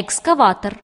экскаватор.